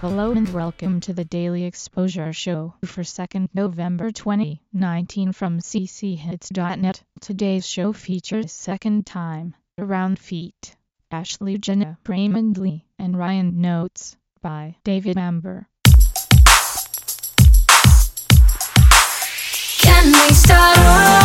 Hello and welcome to the Daily Exposure Show for 2nd November 2019 from cchits.net. Today's show features Second Time, Around Feet, Ashley Jenna, Raymond Lee, and Ryan Notes by David Amber. Can we start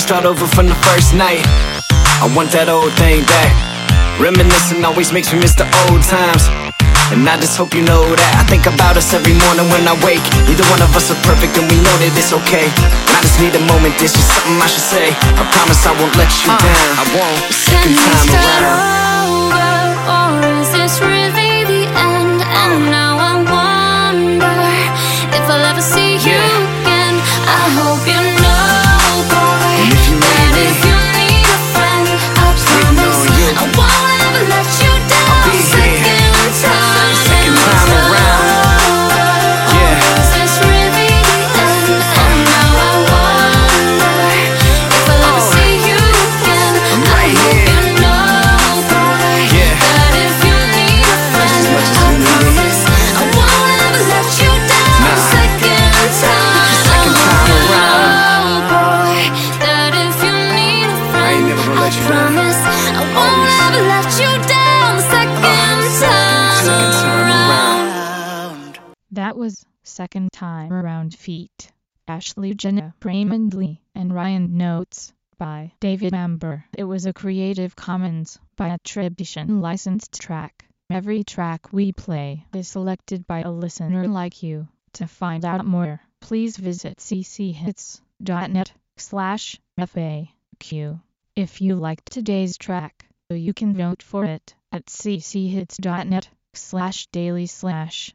we start over from the first night? I want that old thing back. Reminiscing always makes me miss the old times. And I just hope you know that I think about us every morning when I wake. Neither one of us are perfect, and we know that it's okay. And I just need a moment, this is something I should say. I promise I won't let you uh. down. I won't. Second time around. over, or is this really the end? And now I wonder if I'll ever see you was Second Time Around Feet, Ashley Jenna, Raymond Lee, and Ryan Notes by David Amber. It was a Creative Commons by attribution licensed track. Every track we play is selected by a listener like you. To find out more, please visit cchits.net slash FAQ. If you liked today's track, you can vote for it at cchits.net slash daily slash